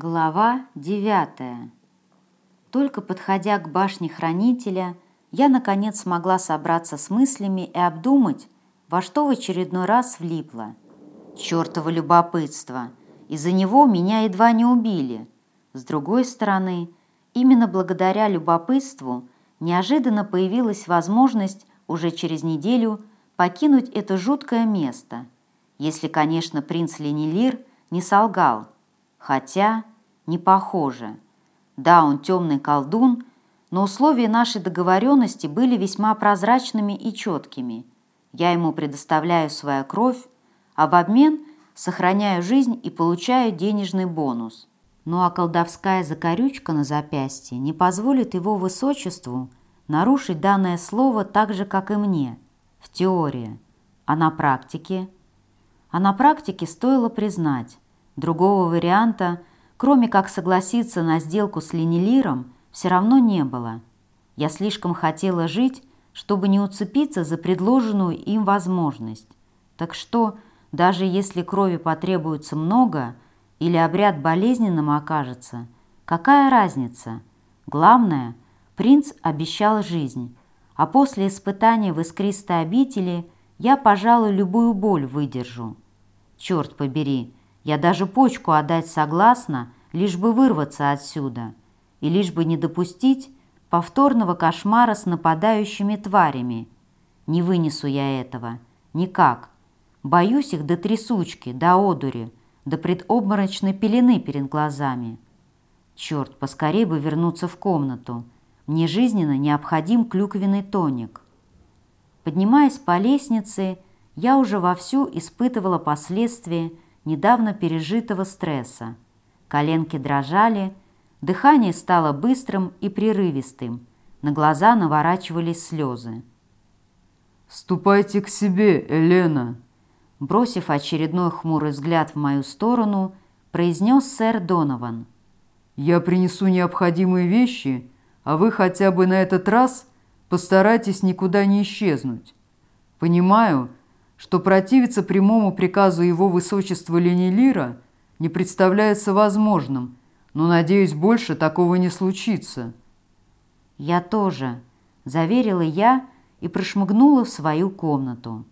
Глава девятая. Только подходя к башне хранителя, я, наконец, смогла собраться с мыслями и обдумать, во что в очередной раз влипла. Чёртово любопытство! Из-за него меня едва не убили. С другой стороны, именно благодаря любопытству неожиданно появилась возможность уже через неделю покинуть это жуткое место, если, конечно, принц Ленилир не солгал – Хотя не похоже. Да, он темный колдун, но условия нашей договоренности были весьма прозрачными и четкими. Я ему предоставляю свою кровь, а в обмен сохраняю жизнь и получаю денежный бонус. Ну а колдовская закорючка на запястье не позволит его высочеству нарушить данное слово так же, как и мне, в теории, а на практике. А на практике стоило признать, Другого варианта, кроме как согласиться на сделку с Ленилиром, все равно не было. Я слишком хотела жить, чтобы не уцепиться за предложенную им возможность. Так что, даже если крови потребуется много или обряд болезненным окажется, какая разница? Главное, принц обещал жизнь, а после испытания в искристой обители я, пожалуй, любую боль выдержу. Черт побери, я даже почку отдать согласна, лишь бы вырваться отсюда, и лишь бы не допустить повторного кошмара с нападающими тварями. Не вынесу я этого. Никак. Боюсь их до трясучки, до одури, до предобморочной пелены перед глазами. Черт, поскорей бы вернуться в комнату. Мне жизненно необходим клюквенный тоник. Поднимаясь по лестнице, я уже вовсю испытывала последствия недавно пережитого стресса. Коленки дрожали, дыхание стало быстрым и прерывистым, на глаза наворачивались слезы. «Ступайте к себе, Елена!» Бросив очередной хмурый взгляд в мою сторону, произнес сэр Донован. «Я принесу необходимые вещи, а вы хотя бы на этот раз постарайтесь никуда не исчезнуть. Понимаю, что противиться прямому приказу его высочества Ленилира не представляется возможным, но, надеюсь, больше такого не случится. «Я тоже», – заверила я и прошмыгнула в свою комнату.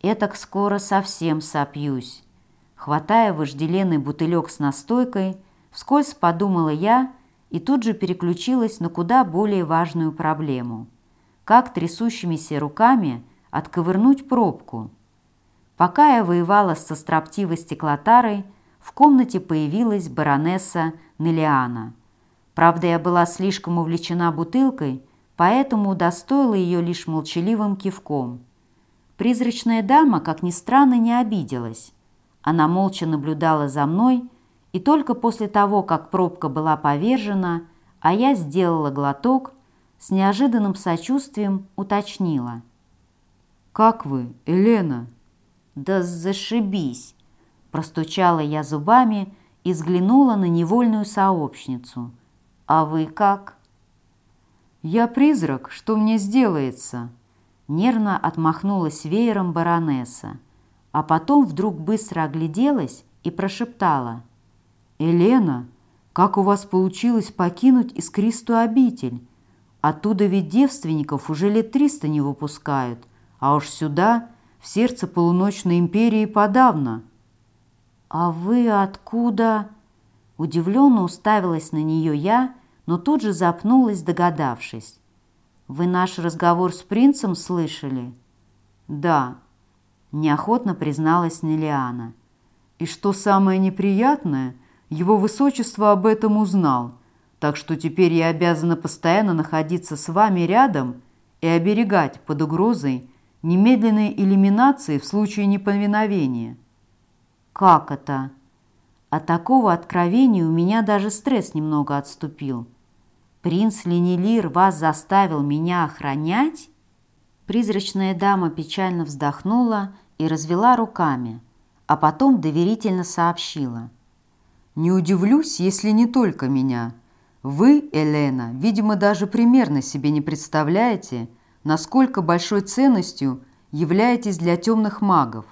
«Этак скоро совсем сопьюсь». Хватая вожделенный бутылек с настойкой, вскользь подумала я и тут же переключилась на куда более важную проблему. Как трясущимися руками – отковырнуть пробку. Пока я воевала со строптивой стеклотарой, в комнате появилась баронесса Нелиана. Правда, я была слишком увлечена бутылкой, поэтому удостоила ее лишь молчаливым кивком. Призрачная дама, как ни странно, не обиделась. Она молча наблюдала за мной, и только после того, как пробка была повержена, а я сделала глоток, с неожиданным сочувствием уточнила – «Как вы, Елена?» «Да зашибись!» Простучала я зубами и взглянула на невольную сообщницу. «А вы как?» «Я призрак, что мне сделается?» Нервно отмахнулась веером баронесса, а потом вдруг быстро огляделась и прошептала. «Елена, как у вас получилось покинуть искристую обитель? Оттуда ведь девственников уже лет триста не выпускают, а уж сюда, в сердце полуночной империи, подавно. «А вы откуда?» Удивленно уставилась на нее я, но тут же запнулась, догадавшись. «Вы наш разговор с принцем слышали?» «Да», – неохотно призналась Нелиана. «И что самое неприятное, его высочество об этом узнал, так что теперь я обязана постоянно находиться с вами рядом и оберегать под угрозой немедленной элиминации в случае неповиновения. Как это? От такого откровения у меня даже стресс немного отступил. Принц Ленилир вас заставил меня охранять? Призрачная дама печально вздохнула и развела руками, а потом доверительно сообщила. «Не удивлюсь, если не только меня. Вы, Елена, видимо, даже примерно себе не представляете, насколько большой ценностью являетесь для темных магов.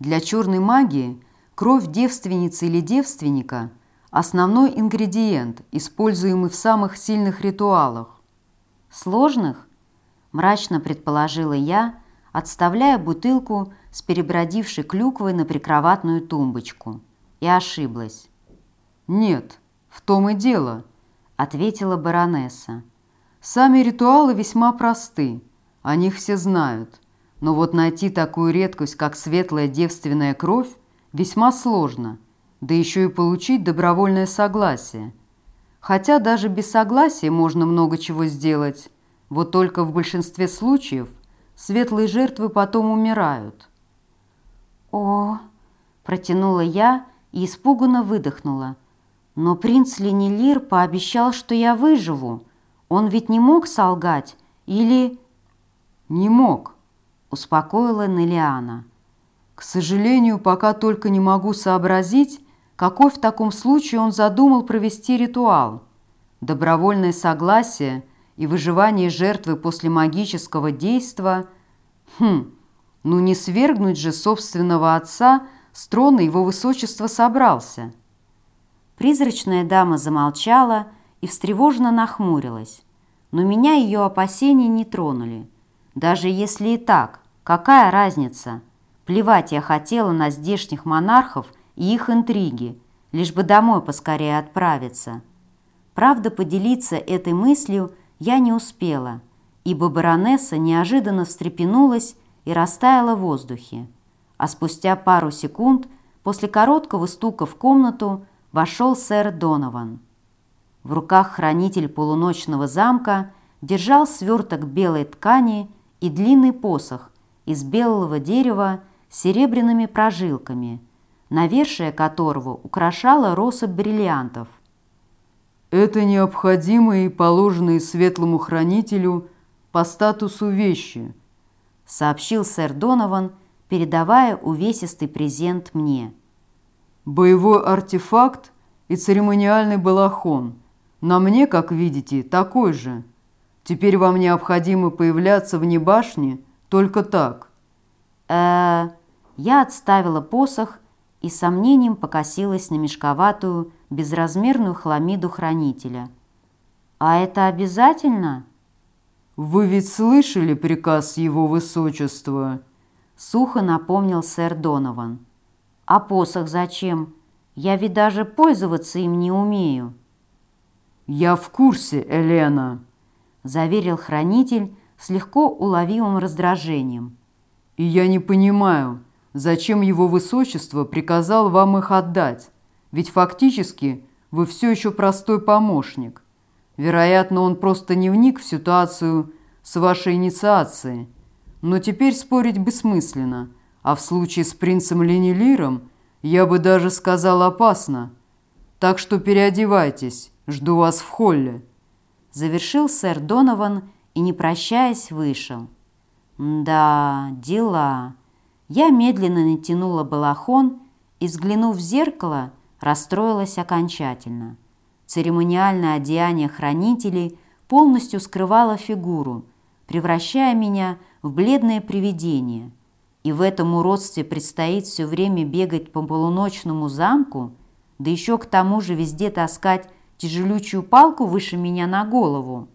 Для черной магии кровь девственницы или девственника основной ингредиент, используемый в самых сильных ритуалах. Сложных? Мрачно предположила я, отставляя бутылку с перебродившей клюквой на прикроватную тумбочку. И ошиблась. «Нет, в том и дело», — ответила баронесса. «Сами ритуалы весьма просты, о них все знают. Но вот найти такую редкость, как светлая девственная кровь, весьма сложно, да еще и получить добровольное согласие. Хотя даже без согласия можно много чего сделать, вот только в большинстве случаев светлые жертвы потом умирают. «О!» – протянула я и испуганно выдохнула. «Но принц Ленилир пообещал, что я выживу. Он ведь не мог солгать? Или...» «Не мог», – успокоила Нелиана. «К сожалению, пока только не могу сообразить, какой в таком случае он задумал провести ритуал. Добровольное согласие и выживание жертвы после магического действа – Хм, ну не свергнуть же собственного отца с трона его высочество собрался. Призрачная дама замолчала и встревоженно нахмурилась. Но меня ее опасения не тронули. Даже если и так, какая разница? Плевать я хотела на здешних монархов и их интриги, лишь бы домой поскорее отправиться. Правда, поделиться этой мыслью я не успела – ибо баронесса неожиданно встрепенулась и растаяла в воздухе, а спустя пару секунд после короткого стука в комнату вошел сэр Донован. В руках хранитель полуночного замка держал сверток белой ткани и длинный посох из белого дерева с серебряными прожилками, навершие которого украшала россыпь бриллиантов. «Это необходимые и положенные светлому хранителю – по статусу вещи», — сообщил сэр Донован, передавая увесистый презент мне. «Боевой артефакт и церемониальный балахон. На мне, как видите, такой же. Теперь вам необходимо появляться вне башни только так». Э, я отставила посох и сомнением покосилась на мешковатую, безразмерную хламиду хранителя. «А это обязательно?» «Вы ведь слышали приказ его высочества?» Сухо напомнил сэр Донован. «А посох зачем? Я ведь даже пользоваться им не умею». «Я в курсе, Елена», – заверил хранитель с легко уловимым раздражением. «И я не понимаю, зачем его высочество приказал вам их отдать, ведь фактически вы все еще простой помощник». Вероятно, он просто не вник в ситуацию с вашей инициацией. Но теперь спорить бессмысленно, а в случае с принцем Ленилиром я бы даже сказал опасно. Так что переодевайтесь, жду вас в холле». Завершил сэр Донован и, не прощаясь, вышел. «Да, дела». Я медленно натянула балахон и, взглянув в зеркало, расстроилась окончательно. Церемониальное одеяние хранителей полностью скрывало фигуру, превращая меня в бледное привидение. И в этом уродстве предстоит все время бегать по полуночному замку, да еще к тому же везде таскать тяжелючую палку выше меня на голову.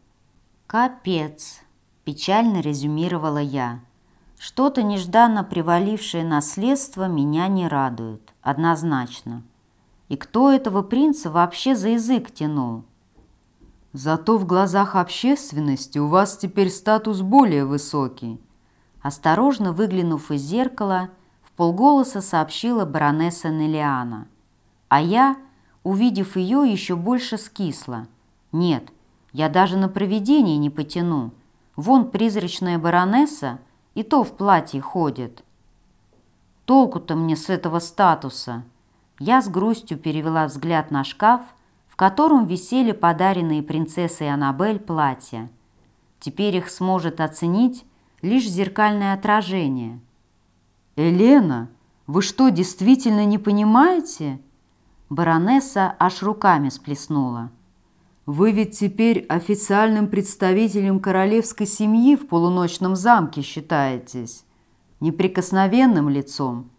«Капец!» – печально резюмировала я. «Что-то нежданно привалившее наследство меня не радует, однозначно». И кто этого принца вообще за язык тянул? Зато в глазах общественности у вас теперь статус более высокий. Осторожно выглянув из зеркала, в полголоса сообщила баронесса Нелиана. А я, увидев ее, еще больше скисла. Нет, я даже на провидение не потяну. Вон призрачная баронесса и то в платье ходит. Толку-то мне с этого статуса – я с грустью перевела взгляд на шкаф, в котором висели подаренные принцессой Аннабель платья. Теперь их сможет оценить лишь зеркальное отражение. «Елена, вы что, действительно не понимаете?» Баронесса аж руками сплеснула. «Вы ведь теперь официальным представителем королевской семьи в полуночном замке считаетесь, неприкосновенным лицом.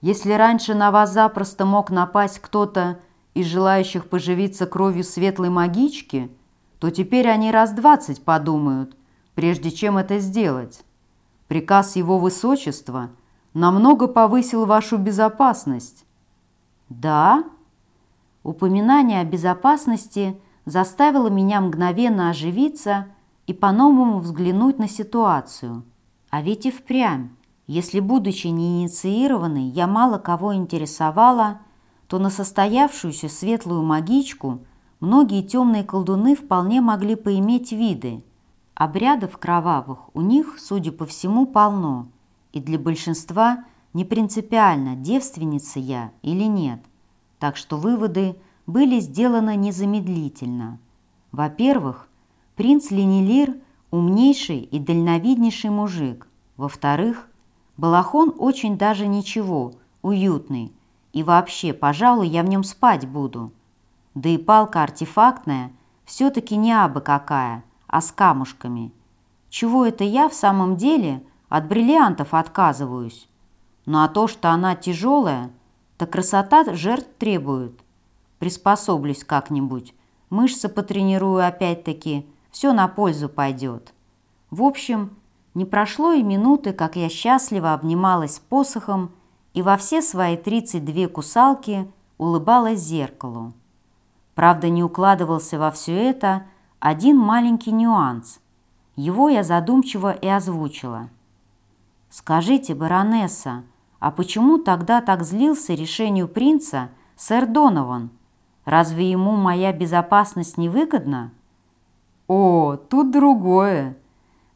Если раньше на вас запросто мог напасть кто-то из желающих поживиться кровью светлой магички, то теперь они раз двадцать подумают, прежде чем это сделать. Приказ его высочества намного повысил вашу безопасность. Да? Упоминание о безопасности заставило меня мгновенно оживиться и по-новому взглянуть на ситуацию. А ведь и впрямь, если, будучи неинициированной, я мало кого интересовала, то на состоявшуюся светлую магичку многие темные колдуны вполне могли поиметь виды. Обрядов кровавых у них, судя по всему, полно, и для большинства не принципиально, девственница я или нет. Так что выводы были сделаны незамедлительно. Во-первых, принц Ленилир – умнейший и дальновиднейший мужик. Во-вторых, балахон очень даже ничего, уютный, и вообще, пожалуй, я в нем спать буду. Да и палка артефактная все-таки не абы какая, а с камушками. Чего это я в самом деле от бриллиантов отказываюсь? Ну а то, что она тяжелая, то красота жертв требует. Приспособлюсь как-нибудь, мышцы потренирую опять-таки, все на пользу пойдет. В общем, не прошло и минуты, как я счастливо обнималась посохом и во все свои 32 кусалки улыбалась зеркалу. Правда, не укладывался во все это один маленький нюанс. Его я задумчиво и озвучила. «Скажите, баронесса, а почему тогда так злился решению принца сэр Донован? Разве ему моя безопасность невыгодна?» «О, тут другое!»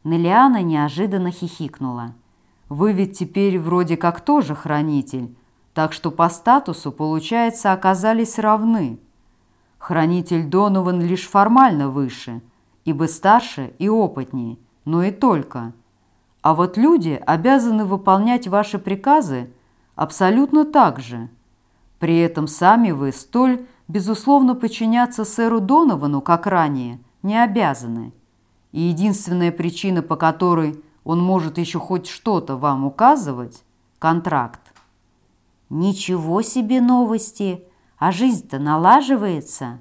Нелиана неожиданно хихикнула. Вы ведь теперь вроде как тоже хранитель, так что по статусу, получается, оказались равны. Хранитель Донован лишь формально выше, ибо старше и опытнее, но и только. А вот люди обязаны выполнять ваши приказы абсолютно так же. При этом сами вы столь, безусловно, подчиняться сэру Доновану, как ранее, не обязаны. И единственная причина, по которой он может еще хоть что-то вам указывать, контракт. Ничего себе новости! А жизнь-то налаживается.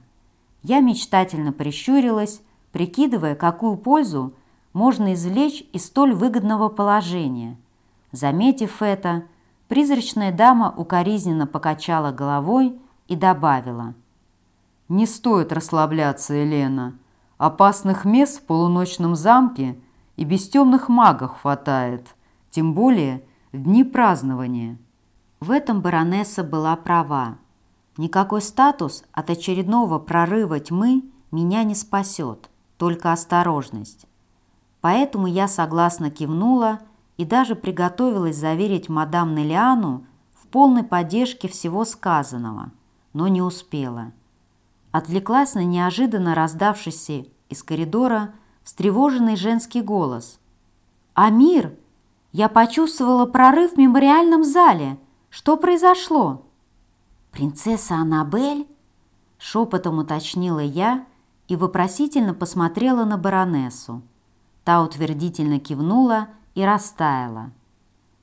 Я мечтательно прищурилась, прикидывая, какую пользу можно извлечь из столь выгодного положения. Заметив это, призрачная дама укоризненно покачала головой и добавила. «Не стоит расслабляться, Елена. Опасных мест в полуночном замке – и без темных магов хватает, тем более в дни празднования. В этом баронесса была права. Никакой статус от очередного прорыва тьмы меня не спасет, только осторожность. Поэтому я согласно кивнула и даже приготовилась заверить мадам Нелиану в полной поддержке всего сказанного, но не успела. Отвлеклась на неожиданно раздавшийся из коридора встревоженный женский голос. «Амир, я почувствовала прорыв в мемориальном зале. Что произошло?» «Принцесса Аннабель?» Шепотом уточнила я и вопросительно посмотрела на баронессу. Та утвердительно кивнула и растаяла.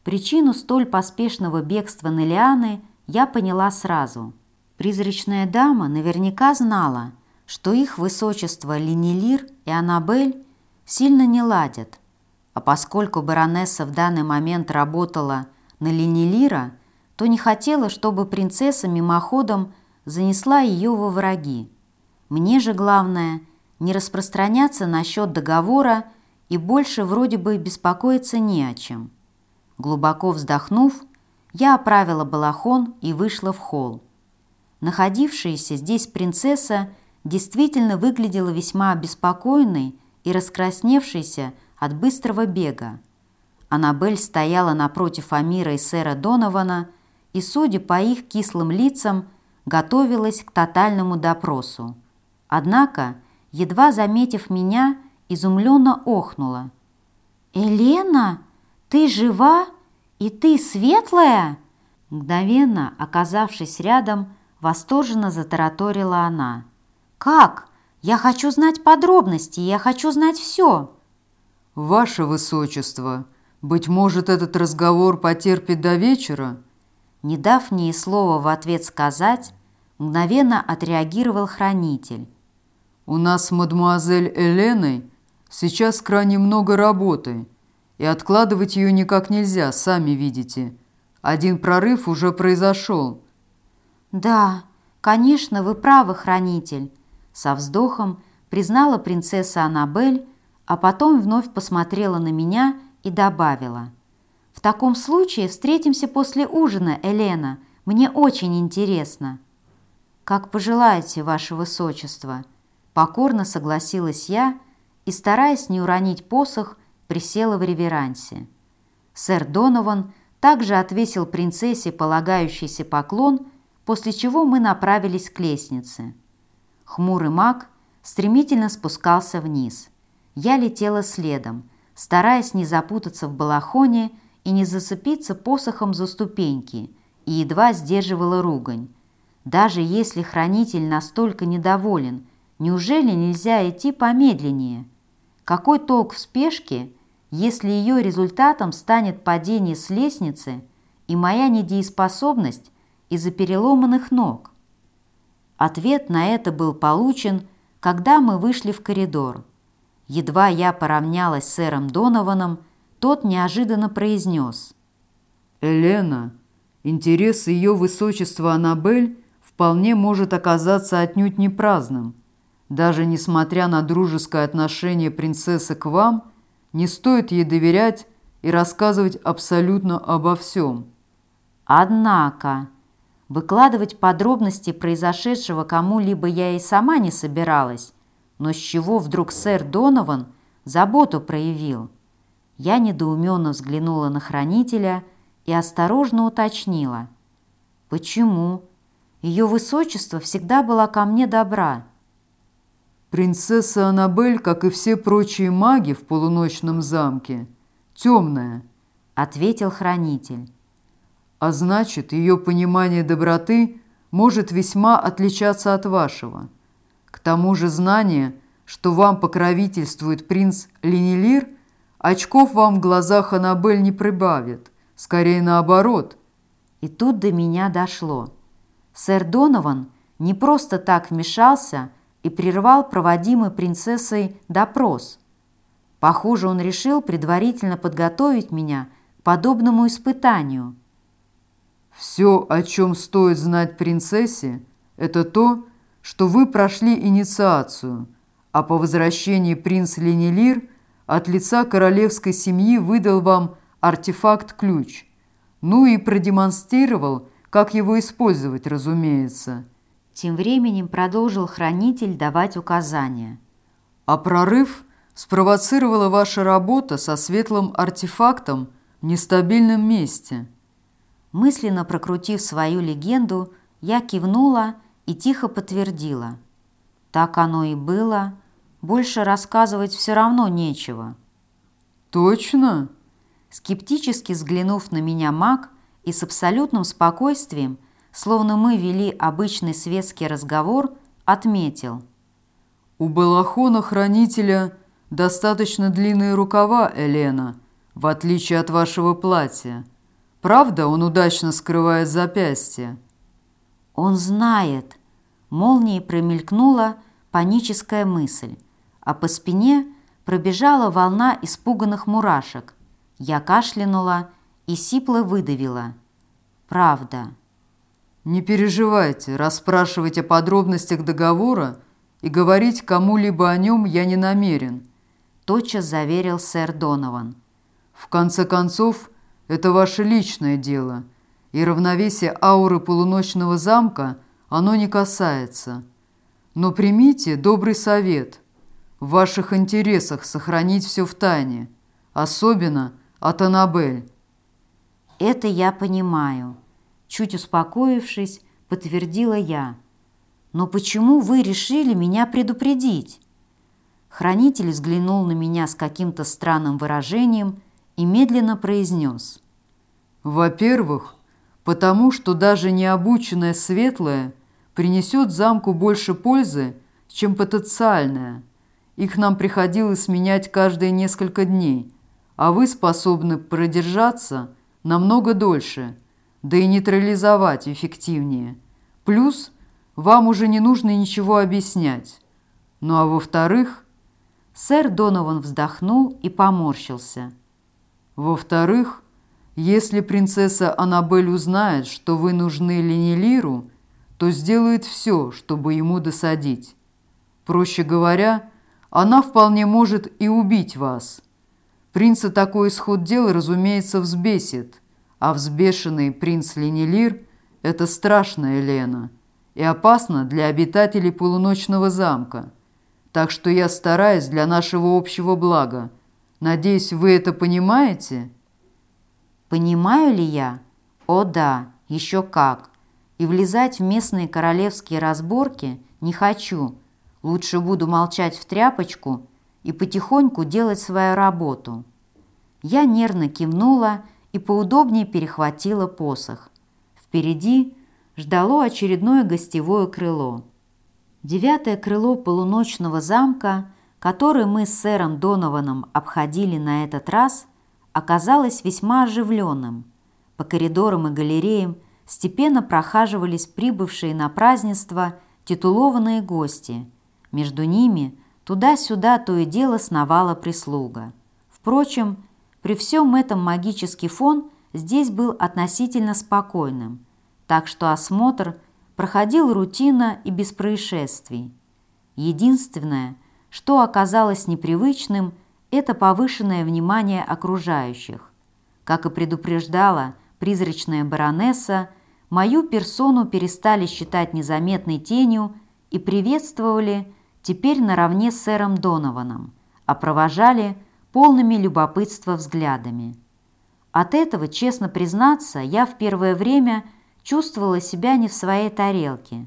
Причину столь поспешного бегства Нелианы я поняла сразу. Призрачная дама наверняка знала – что их высочество Ленилир и Аннабель сильно не ладят, а поскольку баронесса в данный момент работала на Ленилира, то не хотела, чтобы принцесса мимоходом занесла ее во враги. Мне же главное не распространяться насчет договора и больше вроде бы беспокоиться не о чем. Глубоко вздохнув, я оправила балахон и вышла в холл. Находившаяся здесь принцесса – действительно выглядела весьма обеспокоенной и раскрасневшейся от быстрого бега. Аннабель стояла напротив Амира и сэра Донована и, судя по их кислым лицам, готовилась к тотальному допросу. Однако, едва заметив меня, изумленно охнула. «Елена, ты жива? И ты светлая?» Мгновенно, оказавшись рядом, восторженно затараторила она – «Как? Я хочу знать подробности, я хочу знать все!» «Ваше Высочество, быть может, этот разговор потерпит до вечера?» Не дав мне и слова в ответ сказать, Мгновенно отреагировал хранитель. «У нас с мадемуазель Эленой сейчас крайне много работы, и откладывать ее никак нельзя, сами видите. Один прорыв уже произошел». «Да, конечно, вы правы, хранитель», — со вздохом признала принцесса Аннабель, а потом вновь посмотрела на меня и добавила. «В таком случае встретимся после ужина, Елена. Мне очень интересно». «Как пожелаете, ваше высочество», — покорно согласилась я и, стараясь не уронить посох, присела в реверансе. Сэр Донован также отвесил принцессе полагающийся поклон, после чего мы направились к лестнице. Хмурый маг стремительно спускался вниз. Я летела следом, стараясь не запутаться в балахоне и не зацепиться посохом за ступеньки, и едва сдерживала ругань. Даже если хранитель настолько недоволен, неужели нельзя идти помедленнее? Какой толк в спешке, если ее результатом станет падение с лестницы и моя недееспособность из-за переломанных ног? Ответ на это был получен, когда мы вышли в коридор. Едва я поравнялась с сэром Донованом, тот неожиданно произнес. «Элена, интерес ее высочества Аннабель вполне может оказаться отнюдь не праздным. Даже несмотря на дружеское отношение принцессы к вам, не стоит ей доверять и рассказывать абсолютно обо всем. Однако, выкладывать подробности произошедшего кому-либо я и сама не собиралась, но с чего вдруг сэр Донован заботу проявил? Я недоуменно взглянула на хранителя и осторожно уточнила. «Почему?» Ее высочество всегда была ко мне добра. Принцесса Аннабель, как и все прочие маги в полуночном замке, темная, ответил хранитель. А значит, ее понимание доброты может весьма отличаться от вашего. К тому же знание, что вам покровительствует принц Ленилир, очков вам в глазах Аннабель не прибавит, скорее наоборот. И тут до меня дошло – Сэр Донован не просто так вмешался и прервал проводимый принцессой допрос. Похоже, он решил предварительно подготовить меня к подобному испытанию. «Все, о чем стоит знать принцессе, это то, что вы прошли инициацию, а по возвращении принц Ленилир от лица королевской семьи выдал вам артефакт-ключ, ну и продемонстрировал, как его использовать, разумеется. Тем временем продолжил хранитель давать указания. А прорыв спровоцировала ваша работа со светлым артефактом в нестабильном месте. Мысленно прокрутив свою легенду, я кивнула и тихо подтвердила. Так оно и было. Больше рассказывать все равно нечего. «Точно?» Скептически взглянув на меня маг, и с абсолютным спокойствием, словно мы вели обычный светский разговор, отметил. «У балахона-хранителя достаточно длинные рукава, Елена, в отличие от вашего платья. Правда, он удачно скрывает запястье?» «Он знает!» Молнией промелькнула паническая мысль, а по спине пробежала волна испуганных мурашек. Я кашлянула и сипло выдавила. «Правда». «Не переживайте, расспрашивать о подробностях договора и говорить кому-либо о нем я не намерен», тотчас заверил сэр Донован. «В конце концов, это ваше личное дело, и равновесие ауры полуночного замка оно не касается. Но примите добрый совет. В ваших интересах сохранить все в тайне, особенно от Аннабель». «Это я понимаю», – чуть успокоившись, подтвердила я. «Но почему вы решили меня предупредить?» Хранитель взглянул на меня с каким-то странным выражением и медленно произнес. «Во-первых, потому что даже необученная светлая принесет замку больше пользы, чем потенциальная. Их нам приходилось менять каждые несколько дней, а вы способны продержаться – намного дольше, да и нейтрализовать эффективнее. Плюс вам уже не нужно ничего объяснять. Ну а во-вторых, сэр Донован вздохнул и поморщился. Во-вторых, если принцесса Аннабель узнает, что вы нужны Ленилиру, то сделает все, чтобы ему досадить. Проще говоря, она вполне может и убить вас. Принца такой исход дела, разумеется, взбесит, а взбешенный принц Ленилир – это страшная Лена и опасно для обитателей полуночного замка. Так что я стараюсь для нашего общего блага. Надеюсь, вы это понимаете?» Понимаю ли я? О да, еще как. И влезать в местные королевские разборки не хочу. Лучше буду молчать в тряпочку и потихоньку делать свою работу. Я нервно кивнула и поудобнее перехватила посох. Впереди ждало очередное гостевое крыло. Девятое крыло полуночного замка, которое мы с сэром Донованом обходили на этот раз – оказалось весьма оживленным. По коридорам и галереям степенно прохаживались прибывшие на празднество титулованные гости. Между ними туда-сюда то и дело сновала прислуга. Впрочем, при всем этом магический фон здесь был относительно спокойным, так что осмотр проходил рутинно и без происшествий. Единственное, что оказалось непривычным – это повышенное внимание окружающих. Как и предупреждала призрачная баронесса, мою персону перестали считать незаметной тенью и приветствовали теперь наравне с сэром Донованом, а провожали полными любопытства взглядами. От этого, честно признаться, я в первое время чувствовала себя не в своей тарелке.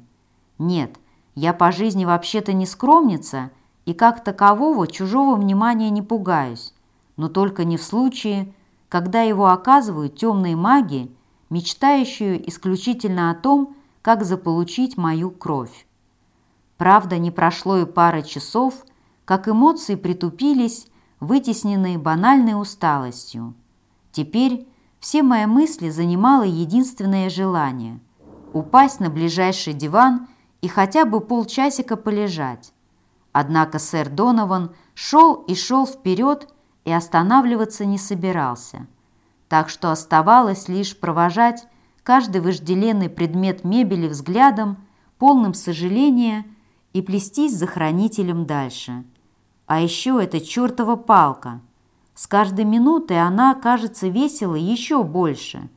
Нет, я по жизни вообще-то не скромница – и как такового чужого внимания не пугаюсь, но только не в случае, когда его оказывают темные маги, мечтающие исключительно о том, как заполучить мою кровь. Правда, не прошло и пары часов, как эмоции притупились, вытесненные банальной усталостью. Теперь все мои мысли занимало единственное желание – упасть на ближайший диван и хотя бы полчасика полежать. Однако сэр Донован шел и шел вперед и останавливаться не собирался. Так что оставалось лишь провожать каждый вожделенный предмет мебели взглядом, полным сожаления, и плестись за хранителем дальше. А еще эта чертова палка. С каждой минутой она, кажется, весила еще больше.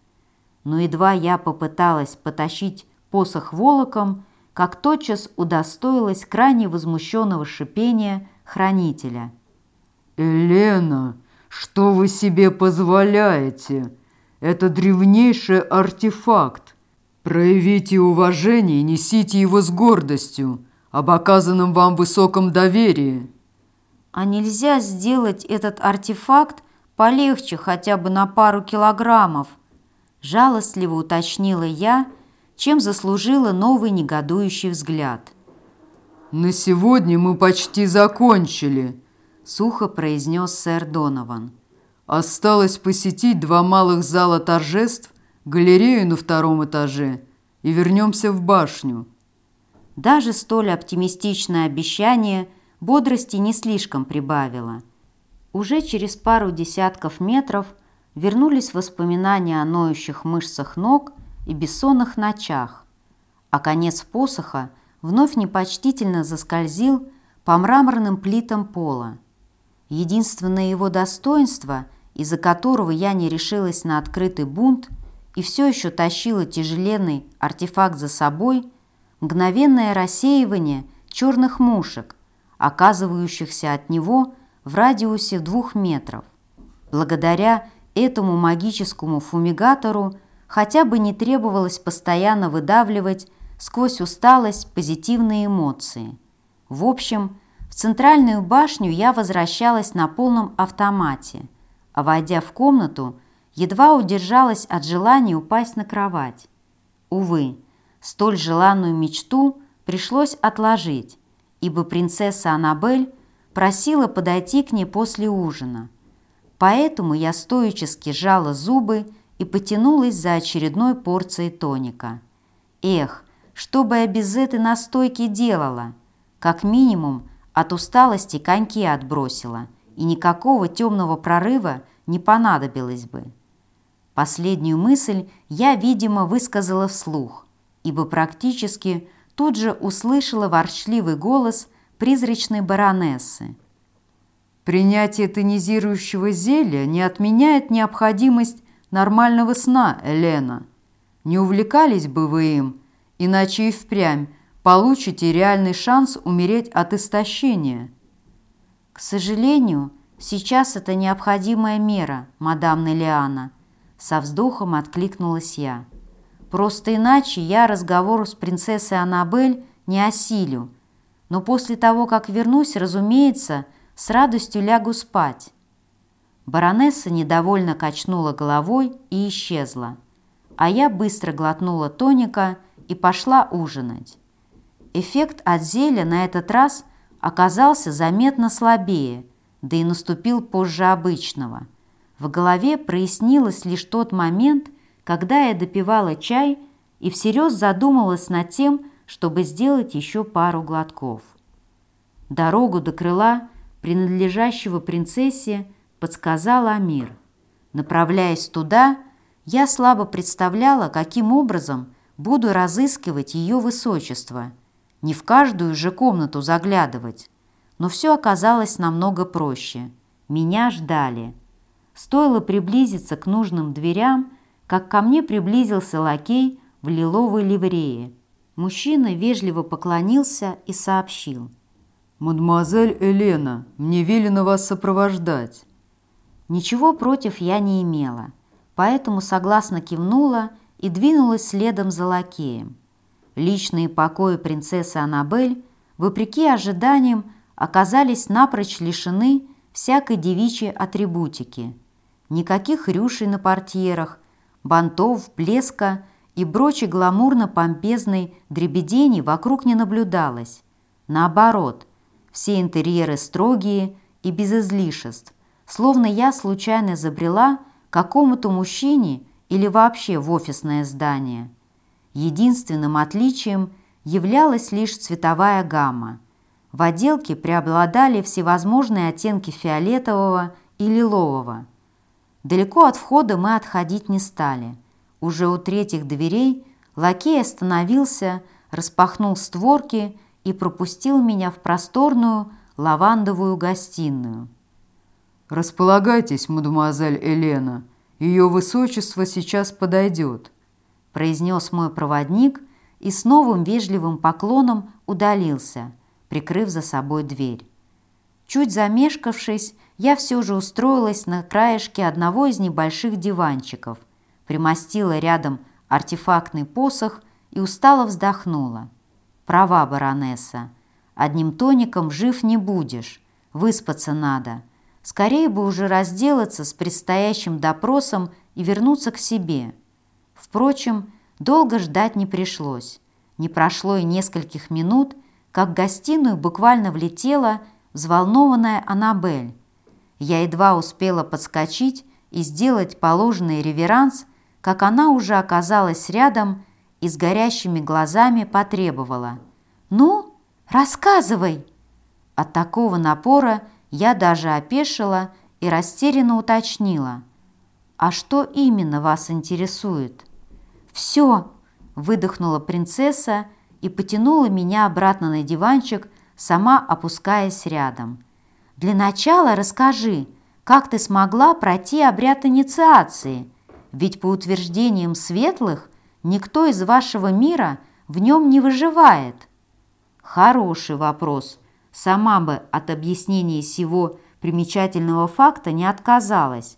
Но едва я попыталась потащить посох волоком, как тотчас удостоилась крайне возмущенного шипения хранителя. «Елена, что вы себе позволяете? Это древнейший артефакт. Проявите уважение и несите его с гордостью об оказанном вам высоком доверии». «А нельзя сделать этот артефакт полегче хотя бы на пару килограммов?» Жалостливо уточнила я – чем заслужила новый негодующий взгляд. «На сегодня мы почти закончили», — сухо произнес сэр Донован. «Осталось посетить два малых зала торжеств, галерею на втором этаже и вернемся в башню». Даже столь оптимистичное обещание бодрости не слишком прибавило. Уже через пару десятков метров вернулись воспоминания о ноющих мышцах ног и бессонных ночах, а конец посоха вновь непочтительно заскользил по мраморным плитам пола. Единственное его достоинство, из-за которого я не решилась на открытый бунт и все еще тащила тяжеленный артефакт за собой, мгновенное рассеивание черных мушек, оказывающихся от него в радиусе двух метров. Благодаря этому магическому фумигатору хотя бы не требовалось постоянно выдавливать сквозь усталость позитивные эмоции. В общем, в центральную башню я возвращалась на полном автомате, а войдя в комнату, едва удержалась от желания упасть на кровать. Увы, столь желанную мечту пришлось отложить, ибо принцесса Аннабель просила подойти к ней после ужина. Поэтому я стоически сжала зубы и потянулась за очередной порцией тоника. Эх, что бы я без этой настойки делала? Как минимум, от усталости коньки отбросила, и никакого темного прорыва не понадобилось бы. Последнюю мысль я, видимо, высказала вслух, ибо практически тут же услышала ворчливый голос призрачной баронессы. «Принятие тонизирующего зелья не отменяет необходимость нормального сна, Елена. Не увлекались бы вы им, иначе и впрямь получите реальный шанс умереть от истощения». «К сожалению, сейчас это необходимая мера, мадам Нелиана», со вздохом откликнулась я. «Просто иначе я разговор с принцессой Аннабель не осилю, но после того, как вернусь, разумеется, с радостью лягу спать». Баронесса недовольно качнула головой и исчезла, а я быстро глотнула тоника и пошла ужинать. Эффект от зелья на этот раз оказался заметно слабее, да и наступил позже обычного. В голове прояснилось лишь тот момент, когда я допивала чай и всерьез задумалась над тем, чтобы сделать еще пару глотков. Дорогу до крыла, принадлежащего принцессе, подсказал Амир. Направляясь туда, я слабо представляла, каким образом буду разыскивать ее высочество – не в каждую же комнату заглядывать. Но все оказалось намного проще. Меня ждали. Стоило приблизиться к нужным дверям, как ко мне приблизился лакей в лиловой ливрее. Мужчина вежливо поклонился и сообщил. «Мадемуазель Елена, мне велено вас сопровождать». Ничего против я не имела, поэтому согласно кивнула и двинулась следом за лакеем. Личные покои принцессы Аннабель, вопреки ожиданиям, оказались напрочь лишены всякой девичьей атрибутики. Никаких рюшей на портьерах, бантов, блеска и прочей гламурно-помпезной дребедени вокруг не наблюдалось. Наоборот, все интерьеры строгие и без излишеств, словно я случайно забрела какому-то мужчине или вообще в офисное здание – Единственным отличием являлась лишь цветовая гамма. В отделке преобладали всевозможные оттенки фиолетового и лилового. Далеко от входа мы отходить не стали. Уже у третьих дверей лакей остановился, распахнул створки и пропустил меня в просторную лавандовую гостиную. «Располагайтесь, мадемуазель Елена, ее высочество сейчас подойдет» произнес мой проводник и с новым вежливым поклоном удалился, прикрыв за собой дверь. Чуть замешкавшись, я все же устроилась на краешке одного из небольших диванчиков, примостила рядом артефактный посох и устало вздохнула. Права, баронесса, одним тоником жив не будешь, выспаться надо. Скорее бы уже разделаться с предстоящим допросом и вернуться к себе. Впрочем, долго ждать не пришлось. Не прошло и нескольких минут, как в гостиную буквально влетела взволнованная Аннабель. Я едва успела подскочить и сделать положенный реверанс, как она уже оказалась рядом и с горящими глазами потребовала. «Ну, рассказывай!» От такого напора я даже опешила и растерянно уточнила. «А что именно вас интересует?» «Все!» – выдохнула принцесса и потянула меня обратно на диванчик, сама опускаясь рядом. «Для начала расскажи, как ты смогла пройти обряд инициации? Ведь по утверждениям светлых никто из вашего мира в нем не выживает». Хороший вопрос. Сама бы от объяснения сего примечательного факта не отказалась.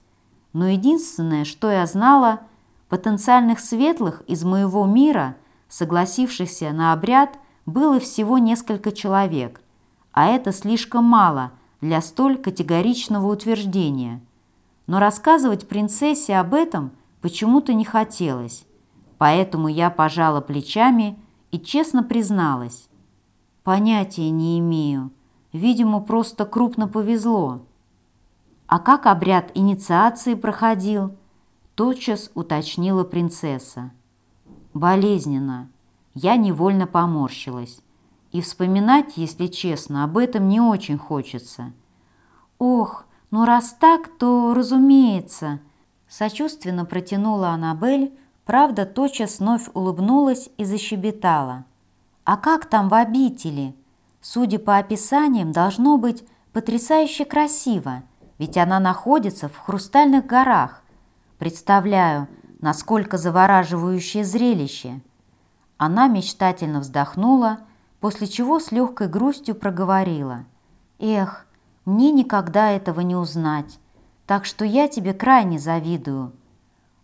Но единственное, что я знала – Потенциальных светлых из моего мира, согласившихся на обряд, было всего несколько человек, а это слишком мало для столь категоричного утверждения. Но рассказывать принцессе об этом почему-то не хотелось, поэтому я пожала плечами и честно призналась. Понятия не имею, видимо, просто крупно повезло. А как обряд инициации проходил – тотчас уточнила принцесса. «Болезненно. Я невольно поморщилась. И вспоминать, если честно, об этом не очень хочется. «Ох, ну раз так, то разумеется!» Сочувственно протянула Аннабель, правда, тотчас вновь улыбнулась и защебетала. «А как там в обители? Судя по описаниям, должно быть потрясающе красиво, ведь она находится в Хрустальных горах. Представляю, насколько завораживающее зрелище!» Она мечтательно вздохнула, после чего с легкой грустью проговорила. «Эх, мне никогда этого не узнать, так что я тебе крайне завидую».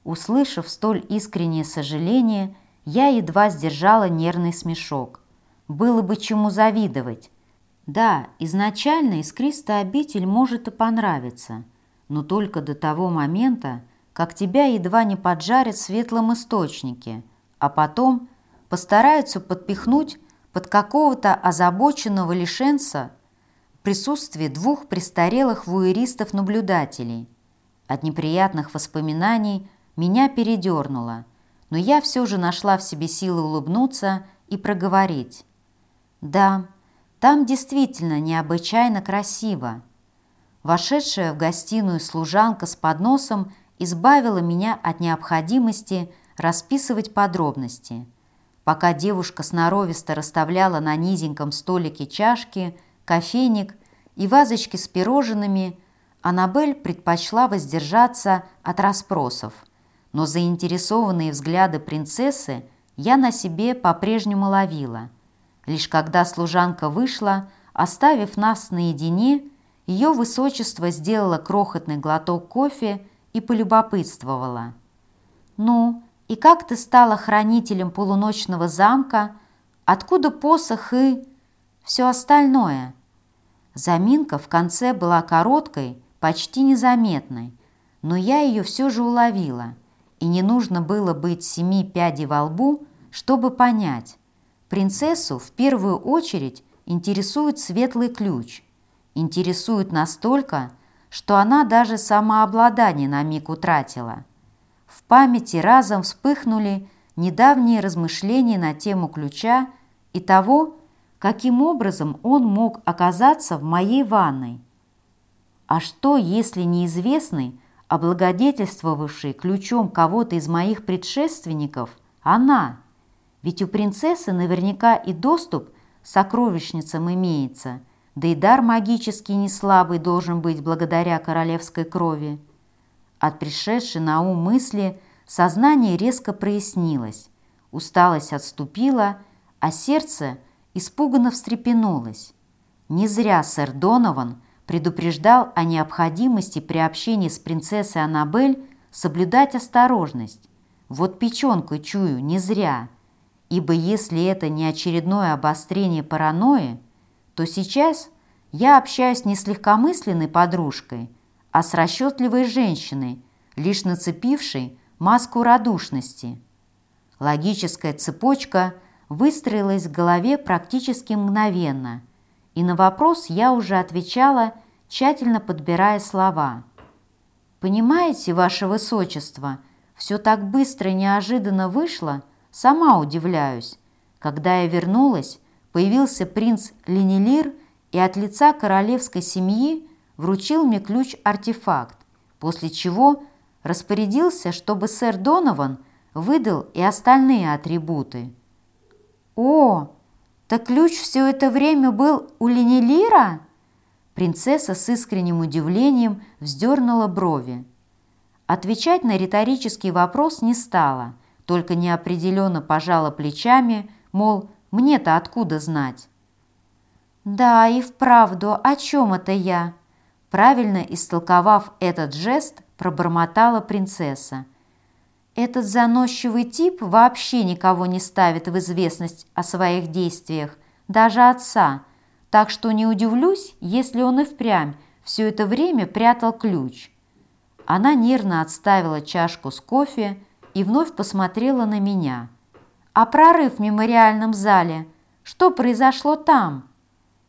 Услышав столь искреннее сожаление, я едва сдержала нервный смешок. Было бы чему завидовать. Да, изначально искристая обитель может и понравиться, но только до того момента, как тебя едва не поджарят в светлом источнике, а потом постараются подпихнуть под какого-то озабоченного лишенца присутствие двух престарелых вуэристов-наблюдателей. От неприятных воспоминаний меня передернуло, но я все же нашла в себе силы улыбнуться и проговорить. «Да, там действительно необычайно красиво». Вошедшая в гостиную служанка с подносом избавила меня от необходимости расписывать подробности – Пока девушка сноровисто расставляла на низеньком столике чашки, кофейник и вазочки с пирожными, Аннабель предпочла воздержаться от расспросов. Но заинтересованные взгляды принцессы я на себе по-прежнему ловила. Лишь когда служанка вышла, оставив нас наедине, ее высочество сделало крохотный глоток кофе и полюбопытствовала. «Ну, и как ты стала хранителем полуночного замка? Откуда посох и все остальное? Заминка в конце была короткой, почти незаметной, но я ее все же уловила, и не нужно было быть семи пядей во лбу, чтобы понять. Принцессу в первую очередь интересует светлый ключ. Интересует настолько, что она даже самообладание на миг утратила – в памяти разом вспыхнули недавние размышления на тему ключа и того, каким образом он мог оказаться в моей ванной. А что, если неизвестный, облагодетельствовавший ключом кого-то из моих предшественников, она? Ведь у принцессы наверняка и доступ сокровищницам имеется, да и дар магический неслабый должен быть благодаря королевской крови. От пришедшей на ум мысли сознание резко прояснилось, усталость отступила, а сердце испуганно встрепенулось. Не зря сэр Донован предупреждал о необходимости при общении с принцессой Аннабель соблюдать осторожность. Вот печенку чую, не зря. Ибо если это не очередное обострение паранойи, то сейчас я общаюсь не с легкомысленной подружкой – а с расчетливой женщиной, лишь нацепившей маску радушности. Логическая цепочка выстроилась в голове практически мгновенно, и на вопрос я уже отвечала, тщательно подбирая слова. «Понимаете, Ваше Высочество, все так быстро и неожиданно вышло, сама удивляюсь. Когда я вернулась, появился принц Ленилир, и от лица королевской семьи вручил мне ключ-артефакт, после чего распорядился, чтобы сэр Донован выдал и остальные атрибуты. «О, так ключ все это время был у Ленилира?» Принцесса с искренним удивлением вздернула брови. Отвечать на риторический вопрос не стала, только неопределенно пожала плечами, мол, мне-то откуда знать. «Да, и вправду, о чем это я?» Правильно истолковав этот жест, пробормотала принцесса. Этот заносчивый тип вообще никого не ставит в известность о своих действиях, даже отца, так что не удивлюсь, если он и впрямь все это время прятал ключ. Она нервно отставила чашку с кофе и вновь посмотрела на меня. «А прорыв в мемориальном зале? Что произошло там?»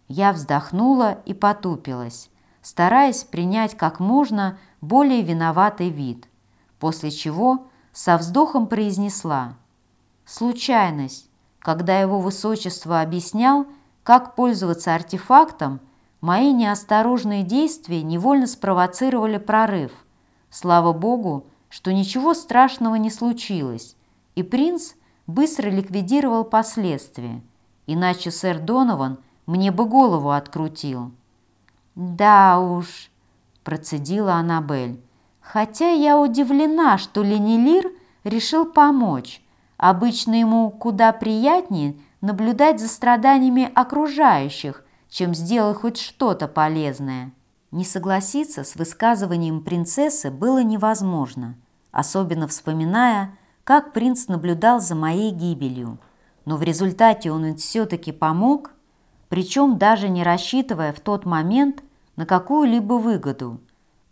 Я вздохнула и потупилась стараясь принять как можно более виноватый вид, после чего со вздохом произнесла «Случайность, когда его высочество объяснял, как пользоваться артефактом, мои неосторожные действия невольно спровоцировали прорыв. Слава богу, что ничего страшного не случилось, и принц быстро ликвидировал последствия, иначе сэр Донован мне бы голову открутил. «Да уж», – процедила Аннабель, – «хотя я удивлена, что Ленилир решил помочь. Обычно ему куда приятнее наблюдать за страданиями окружающих, чем сделать хоть что-то полезное». Не согласиться с высказыванием принцессы было невозможно, особенно вспоминая, как принц наблюдал за моей гибелью. Но в результате он все-таки помог, причем даже не рассчитывая в тот момент на какую-либо выгоду.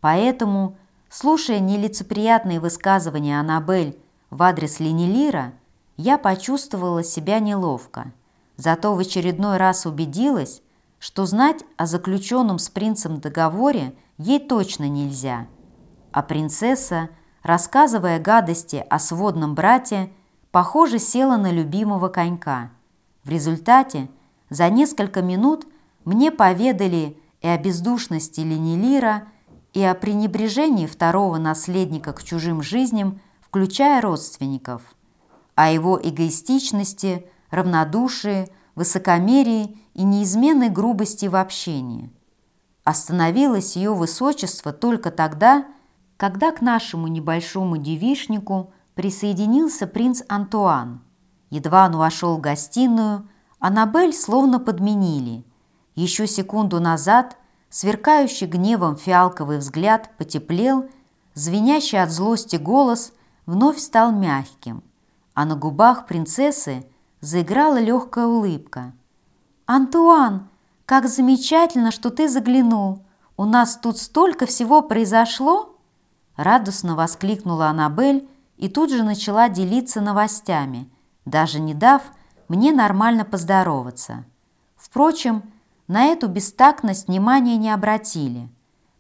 Поэтому, слушая нелицеприятные высказывания Аннабель в адрес Ленилира, я почувствовала себя неловко. Зато в очередной раз убедилась, что знать о заключенном с принцем договоре ей точно нельзя. А принцесса, рассказывая гадости о сводном брате, похоже, села на любимого конька. В результате за несколько минут мне поведали и о бездушности Ленилира, и о пренебрежении второго наследника к чужим жизням, включая родственников, о его эгоистичности, равнодушии, высокомерии и неизменной грубости в общении. Остановилось ее высочество только тогда, когда к нашему небольшому девишнику присоединился принц Антуан. Едва он вошел в гостиную, Аннабель словно подменили. Еще секунду назад сверкающий гневом фиалковый взгляд потеплел, звенящий от злости голос вновь стал мягким, а на губах принцессы заиграла легкая улыбка. «Антуан, как замечательно, что ты заглянул! У нас тут столько всего произошло!» Радостно воскликнула Аннабель и тут же начала делиться новостями, даже не дав мне нормально поздороваться. Впрочем, на эту бестактность внимания не обратили.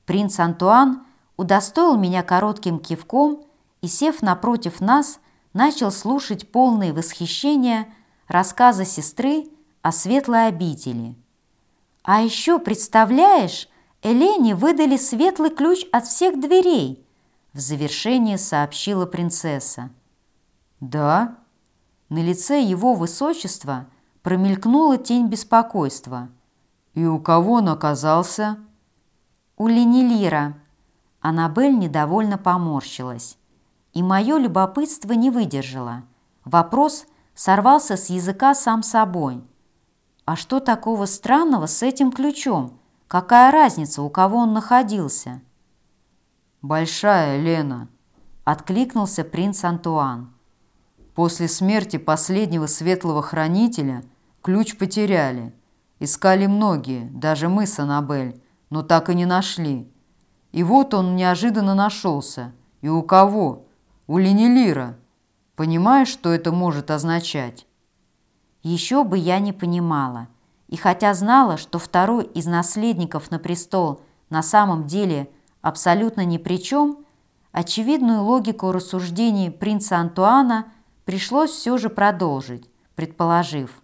Принц Антуан удостоил меня коротким кивком и, сев напротив нас, начал слушать полные восхищения рассказы сестры о светлой обители. «А еще, представляешь, Элене выдали светлый ключ от всех дверей», в завершение сообщила принцесса. «Да?» На лице его высочества промелькнула тень беспокойства. «И у кого он оказался?» «У Ленилира». Аннабель недовольно поморщилась. И мое любопытство не выдержало. Вопрос сорвался с языка сам собой. А что такого странного с этим ключом? Какая разница, у кого он находился? «Большая, Лена», — откликнулся принц Антуан. «После смерти последнего светлого хранителя ключ потеряли. Искали многие, даже мы с Аннабель, но так и не нашли. И вот он неожиданно нашелся. И у кого? У Ленилира. Понимаешь, что это может означать?» Еще бы я не понимала. И хотя знала, что второй из наследников на престол на самом деле абсолютно ни при чем, очевидную логику рассуждений принца Антуана пришлось все же продолжить, предположив.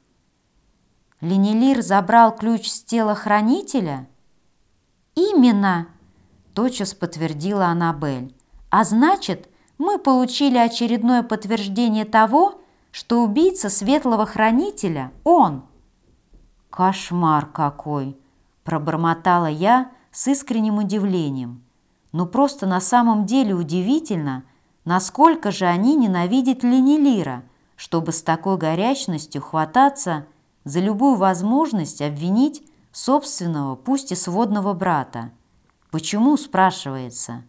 Ленилир забрал ключ с тела хранителя? Именно, тотчас подтвердила Аннабель. А значит, мы получили очередное подтверждение того, что убийца светлого хранителя – он. «Кошмар какой!» – пробормотала я с искренним удивлением. «Но просто на самом деле удивительно, насколько же они ненавидят Ленилира, чтобы с такой горячностью хвататься за любую возможность обвинить собственного, пусть и сводного брата. Почему, спрашивается?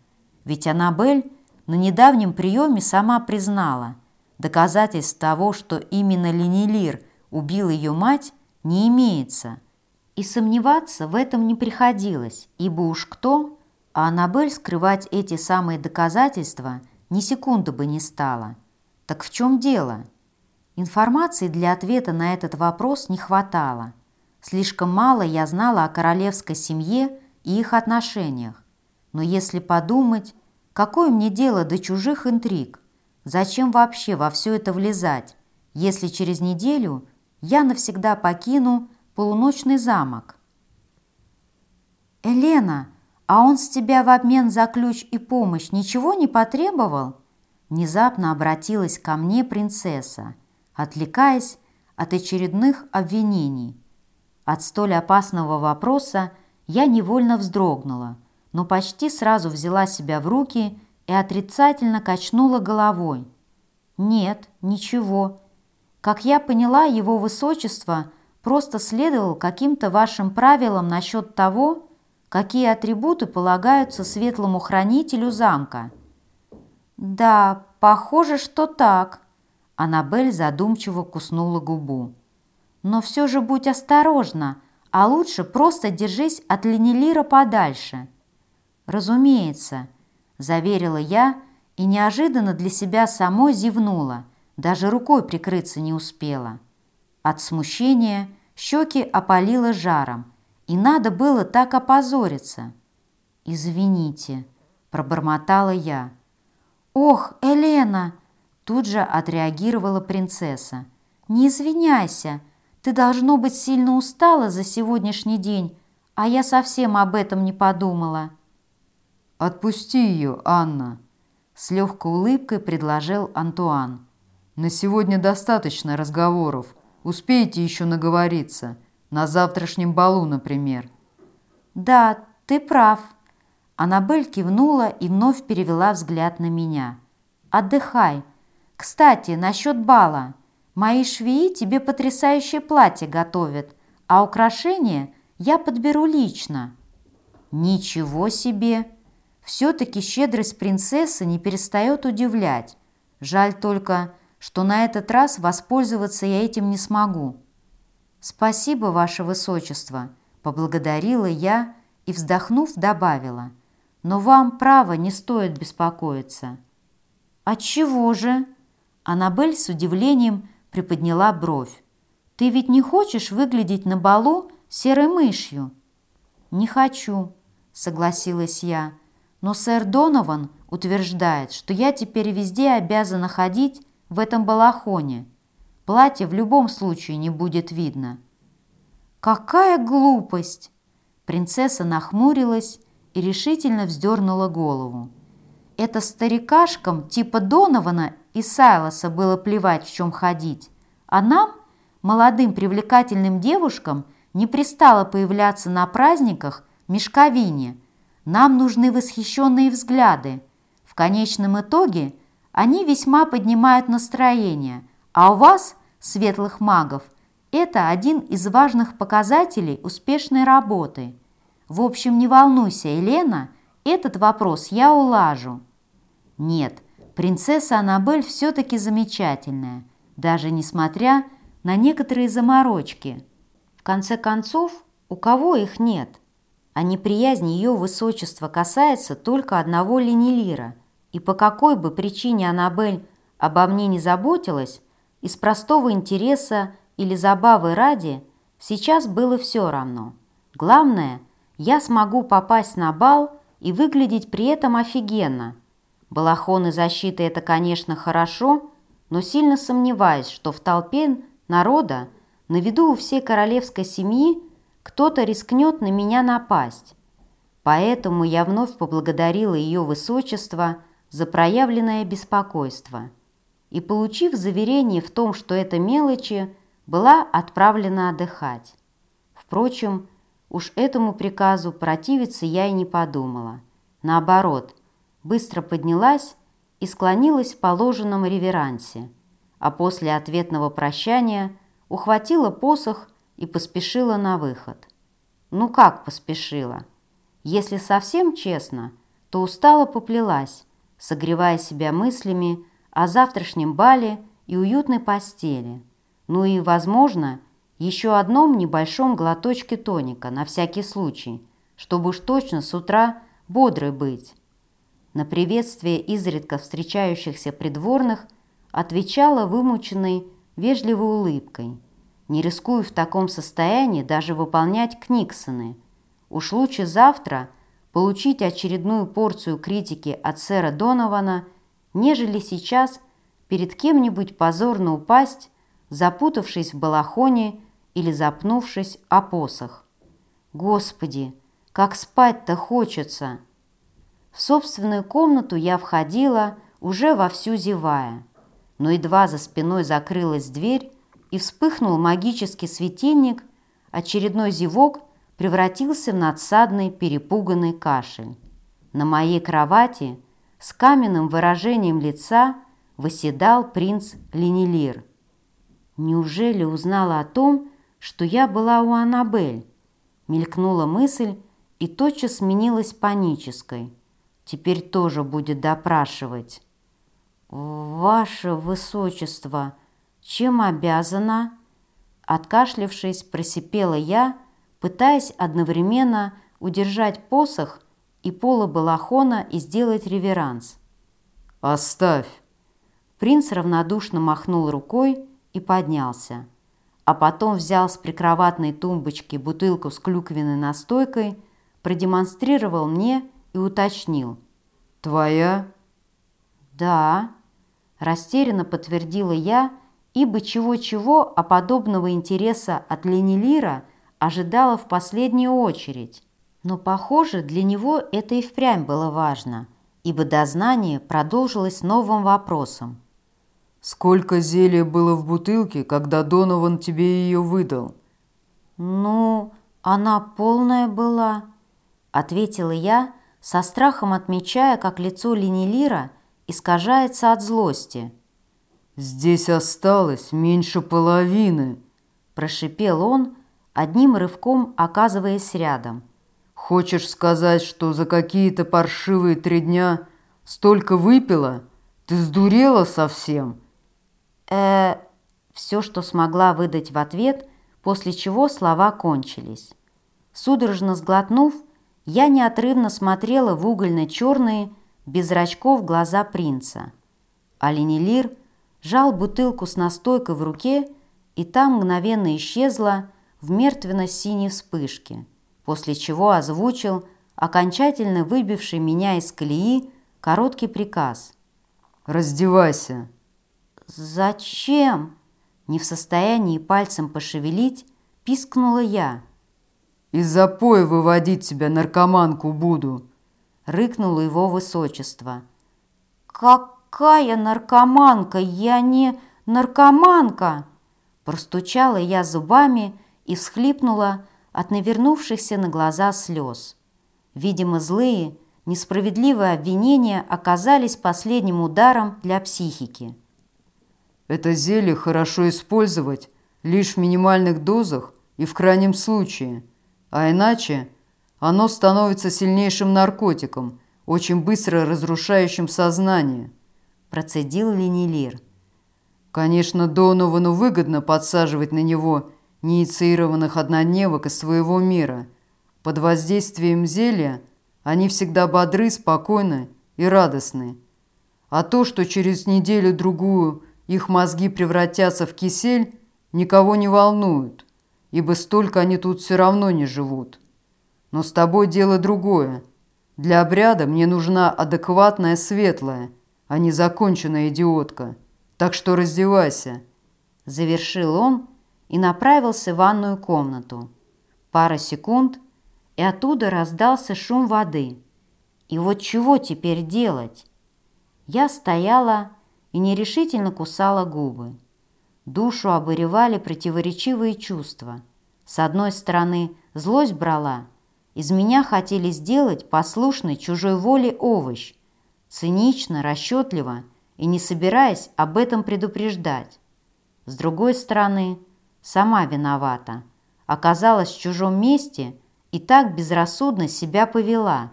Ведь Аннабель на недавнем приеме сама признала, доказательств того, что именно Ленилир убил ее мать, не имеется. И сомневаться в этом не приходилось, ибо уж кто, а Аннабель скрывать эти самые доказательства ни секунды бы не стала. Так в чем дело? Информации для ответа на этот вопрос не хватало. Слишком мало я знала о королевской семье и их отношениях. Но если подумать, Какое мне дело до чужих интриг? Зачем вообще во все это влезать? если через неделю я навсегда покину полуночный замок. «Елена, а он с тебя в обмен за ключ и помощь ничего не потребовал?» Внезапно обратилась ко мне принцесса, отвлекаясь от очередных обвинений. От столь опасного вопроса я невольно вздрогнула, но почти сразу взяла себя в руки и отрицательно качнула головой. «Нет, ничего. Как я поняла, его высочество просто следовал каким-то вашим правилам насчет того, какие атрибуты полагаются светлому хранителю замка». «Да, похоже, что так», — Аннабель задумчиво куснула губу. «Но все же будь осторожна, а лучше просто держись от Ленелира подальше». «Разумеется», — заверила я и неожиданно для себя самой зевнула, даже рукой прикрыться не успела. От смущения щеки опалило жаром, и надо было так опозориться. «Извините», — пробормотала я, — «Ох, Елена!» Тут же отреагировала принцесса. «Не извиняйся, ты, должно быть, сильно устала за сегодняшний день, а я совсем об этом не подумала». «Отпусти ее, Анна!» С легкой улыбкой предложил Антуан. «На сегодня достаточно разговоров. Успеете еще наговориться. На завтрашнем балу, например». «Да, ты прав», Аннабель кивнула и вновь перевела взгляд на меня. «Отдыхай. Кстати, насчет бала. Мои швеи тебе потрясающее платье готовят, а украшения я подберу лично». «Ничего себе!» Все-таки щедрость принцессы не перестает удивлять. Жаль только, что на этот раз воспользоваться я этим не смогу. «Спасибо, Ваше Высочество», — поблагодарила я и, вздохнув, добавила — но вам, право, не стоит беспокоиться». «Отчего же?» Аннабель с удивлением приподняла бровь. «Ты ведь не хочешь выглядеть на балу серой мышью?» «Не хочу», — согласилась я. «Но сэр Донован утверждает, что я теперь везде обязана ходить в этом балахоне. Платье в любом случае не будет видно». «Какая глупость!» Принцесса нахмурилась и решительно вздернула голову. Это старикашкам типа Донована и Сайлоса было плевать, в чем ходить, а нам, молодым привлекательным девушкам, не пристало появляться на праздниках мешковине. Нам нужны восхищенные взгляды. В конечном итоге они весьма поднимают настроение, а у вас, светлых магов, это один из важных показателей успешной работы – в общем, не волнуйся, Елена, этот вопрос я улажу. Нет, принцесса Аннабель все-таки замечательная, даже несмотря на некоторые заморочки. В конце концов, у кого их нет? А неприязнь ее высочества касается только одного Ленилира. И по какой бы причине Аннабель обо мне не заботилась, из простого интереса или забавы ради, сейчас было все равно. Главное – я смогу попасть на бал и выглядеть при этом офигенно. Балахон и защита – это, конечно, хорошо, но сильно сомневаюсь, что в толпе народа, на виду у всей королевской семьи, кто-то рискнет на меня напасть. Поэтому я вновь поблагодарила ее высочество за проявленное беспокойство и, получив заверение в том, что это мелочи, была отправлена отдыхать. Впрочем, Уж этому приказу противиться я и не подумала. Наоборот, быстро поднялась и склонилась в положенном реверансе, а после ответного прощания ухватила посох и поспешила на выход. Ну как поспешила? Если совсем честно, то устало поплелась, согревая себя мыслями о завтрашнем бале и уютной постели. Ну и, возможно, еще одном небольшом глоточке тоника на всякий случай, чтобы уж точно с утра бодрой быть. На приветствие изредка встречающихся придворных отвечала вымученной, вежливой улыбкой. Не рискую в таком состоянии даже выполнять книксоны. Уж лучше завтра получить очередную порцию критики от сэра Донована, нежели сейчас перед кем-нибудь позорно упасть запутавшись в балахоне или запнувшись о посох. Господи, как спать-то хочется! В собственную комнату я входила, уже вовсю зевая, но едва за спиной закрылась дверь и вспыхнул магический светильник, очередной зевок превратился в надсадный перепуганный кашель. На моей кровати с каменным выражением лица восседал принц Ленилир. Неужели узнала о том, что я была у Аннабель? Мелькнула мысль и тотчас сменилась панической. Теперь тоже будет допрашивать. «Ваше Высочество, чем обязана?» Откашлившись, просипела я, пытаясь одновременно удержать посох и полы балахона и сделать реверанс. «Оставь!» Принц равнодушно махнул рукой и поднялся, а потом взял с прикроватной тумбочки бутылку с клюквенной настойкой, продемонстрировал мне и уточнил. «Твоя?» «Да», – растерянно подтвердила я, ибо чего-чего, а подобного интереса от Ленилира ожидала в последнюю очередь. Но, похоже, для него это и впрямь было важно, ибо дознание продолжилось новым вопросом. «Сколько зелья было в бутылке, когда Донован тебе ее выдал?» «Ну, она полная была», — ответила я, со страхом отмечая, как лицо Ленилира искажается от злости. «Здесь осталось меньше половины», – прошипел он, одним рывком оказываясь рядом. «Хочешь сказать, что за какие-то паршивые три дня столько выпила? Ты сдурела совсем?» э Все, что смогла выдать в ответ, после чего слова кончились. Судорожно сглотнув, я неотрывно смотрела в угольно-черные, без зрачков глаза принца. А Ленилир жал бутылку с настойкой в руке, и там мгновенно исчезла в мертвенно-синей вспышке, после чего озвучил окончательно выбивший меня из колеи короткий приказ. «Раздевайся!» «Зачем?» Не в состоянии пальцем пошевелить, пискнула я. «Из запоя выводить тебя, наркоманку, буду!» Рыкнуло его высочество. «Какая наркоманка? Я не наркоманка!» Простучала я зубами и всхлипнула от навернувшихся на глаза слез. Видимо, злые, несправедливые обвинения оказались последним ударом для психики. Это зелье хорошо использовать лишь в минимальных дозах и в крайнем случае – а иначе оно становится сильнейшим наркотиком, очень быстро разрушающим сознание. Процедил Ленилир. Конечно, Доновану выгодно подсаживать на него неинициированных однодневок из своего мира. Под воздействием зелья они всегда бодры, спокойны и радостны. А то, что через неделю-другую их мозги превратятся в кисель, никого не волнует ибо столько они тут все равно не живут. Но с тобой дело другое. Для обряда мне нужна адекватная светлая, а не законченная идиотка. Так что раздевайся». Завершил он и направился в ванную комнату. Пара секунд, и оттуда раздался шум воды. И вот чего теперь делать? Я стояла и нерешительно кусала губы. Душу обуревали противоречивые чувства. С одной стороны, злость брала. Из меня хотели сделать послушный чужой воле овощ. Цинично, расчетливо и не собираясь об этом предупреждать. С другой стороны, сама виновата. Оказалась в чужом месте и так безрассудно себя повела.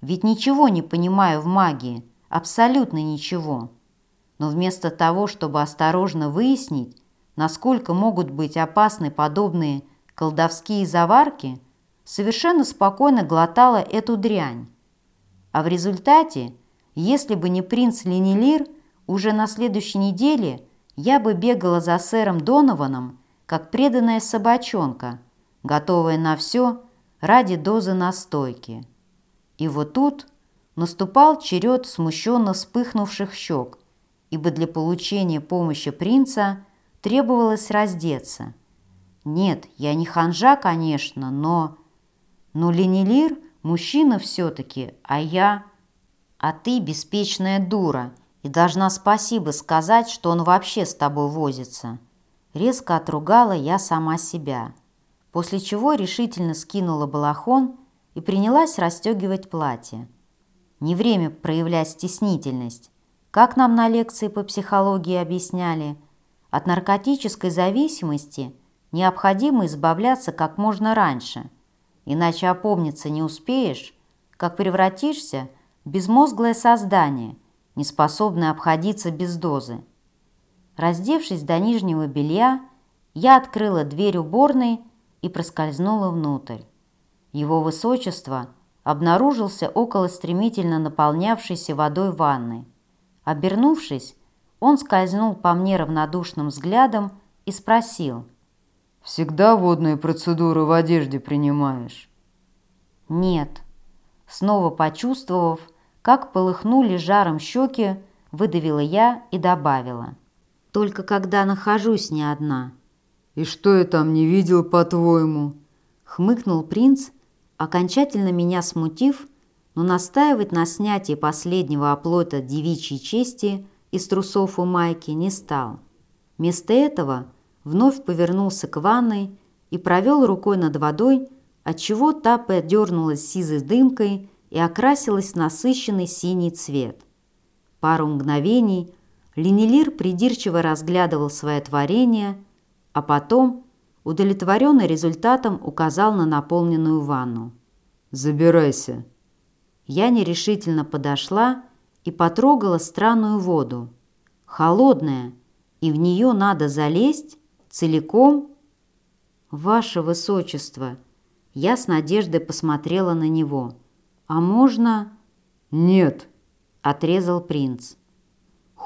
Ведь ничего не понимаю в магии, абсолютно ничего но вместо того, чтобы осторожно выяснить, насколько могут быть опасны подобные колдовские заварки, совершенно спокойно глотала эту дрянь. А в результате, если бы не принц Ленилир, уже на следующей неделе я бы бегала за сэром Донованом, как преданная собачонка, готовая на все ради дозы настойки. И вот тут наступал черед смущенно вспыхнувших щек – ибо для получения помощи принца требовалось раздеться. Нет, я не ханжа, конечно, но... Но Ленилир мужчина все-таки, а я... А ты беспечная дура и должна спасибо сказать, что он вообще с тобой возится. Резко отругала я сама себя, после чего решительно скинула балахон и принялась расстегивать платье. Не время проявлять стеснительность. Как нам на лекции по психологии объясняли, от наркотической зависимости необходимо избавляться как можно раньше, иначе опомниться не успеешь, как превратишься в безмозглое создание, неспособное обходиться без дозы. Раздевшись до нижнего белья, я открыла дверь уборной и проскользнула внутрь. Его высочество обнаружился около стремительно наполнявшейся водой ванны. Обернувшись, он скользнул по мне равнодушным взглядом и спросил. «Всегда водные процедуры в одежде принимаешь?» «Нет». Снова почувствовав, как полыхнули жаром щеки, выдавила я и добавила. «Только когда нахожусь не одна». «И что я там не видел, по-твоему?» Хмыкнул принц, окончательно меня смутив, но настаивать на снятии последнего оплота девичьей чести из трусов у майки не стал. Вместо этого вновь повернулся к ванной и провел рукой над водой, отчего та подернулась сизой дымкой и окрасилась в насыщенный синий цвет. Пару мгновений Ленилир придирчиво разглядывал свое творение, а потом, удовлетворенный результатом, указал на наполненную ванну. «Забирайся». Я нерешительно подошла и потрогала странную воду. Холодная, и в нее надо залезть целиком. «Ваше Высочество!» Я с надеждой посмотрела на него. «А можно...» «Нет», — отрезал принц.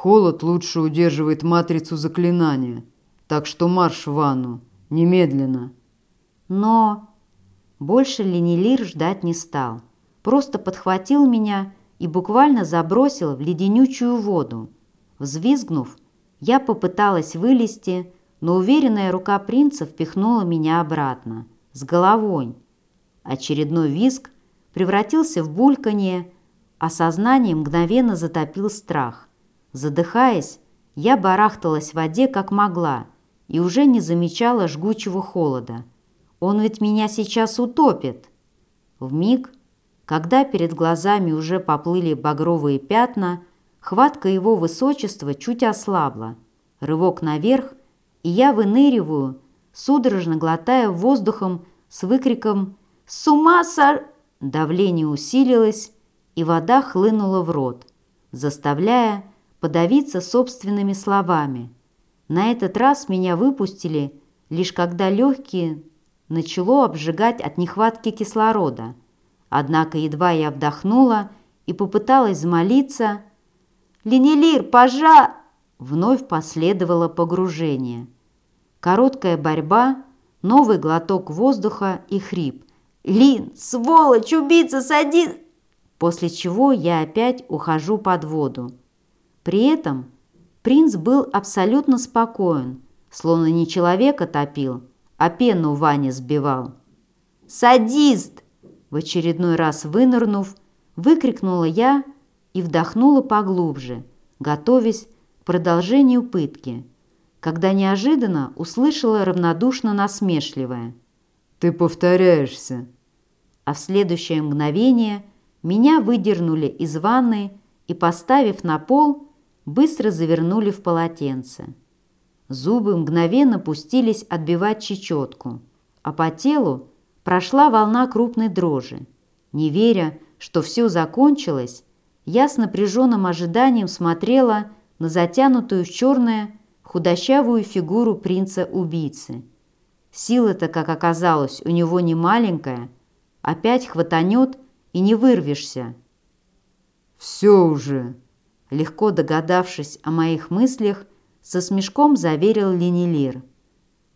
«Холод лучше удерживает матрицу заклинания, так что марш в ванну, немедленно». «Но...» Больше Ленилир ждать не стал. Просто подхватил меня и буквально забросил в леденючую воду. Взвизгнув, я попыталась вылезти, но уверенная рука принца впихнула меня обратно, с головой. Очередной визг превратился в бульканье, а сознание мгновенно затопил страх. Задыхаясь, я барахталась в воде как могла и уже не замечала жгучего холода. Он ведь меня сейчас утопит. В миг, когда перед глазами уже поплыли багровые пятна, хватка его высочества чуть ослабла. Рывок наверх, и я выныриваю, судорожно глотая воздухом с выкриком «С ума сор...» Давление усилилось, и вода хлынула в рот, заставляя подавиться собственными словами. На этот раз меня выпустили, лишь когда легкие начало обжигать от нехватки кислорода. Однако едва я вдохнула и попыталась взмолиться, «Ленелир, пожа!» Вновь последовало погружение. Короткая борьба, новый глоток воздуха и хрип. «Лин, сволочь, убийца, садись!» После чего я опять ухожу под воду. При этом принц был абсолютно спокоен, словно не человека топил, а пену Ваня сбивал. «Садист!» В очередной раз вынырнув, выкрикнула я и вдохнула поглубже, готовясь к продолжению пытки, когда неожиданно услышала равнодушно насмешливое. «Ты повторяешься!» А в следующее мгновение меня выдернули из ванны и, поставив на пол, быстро завернули в полотенце. Зубы мгновенно пустились отбивать чечетку, а по телу прошла волна крупной дрожи. Не веря, что все закончилось, я с напряженным ожиданием смотрела на затянутую в черное худощавую фигуру принца-убийцы. Сила-то, как оказалось, у него не маленькая, опять хватанет и не вырвешься. «Все уже!» Легко догадавшись о моих мыслях, со смешком заверил Ленилир.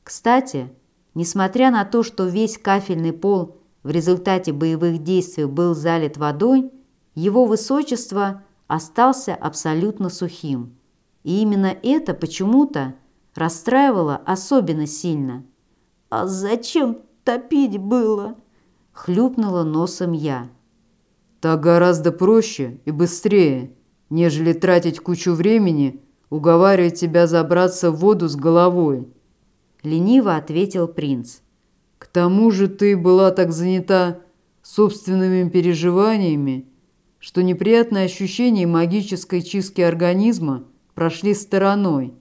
Кстати, несмотря на то, что весь кафельный пол в результате боевых действий был залит водой, его высочество остался абсолютно сухим. И именно это почему-то расстраивала особенно сильно. «А зачем топить было?» – хлюпнула носом я. «Так гораздо проще и быстрее, нежели тратить кучу времени, уговаривая тебя забраться в воду с головой», – лениво ответил принц. «К тому же ты была так занята собственными переживаниями, что неприятные ощущения магической чистки организма прошли стороной.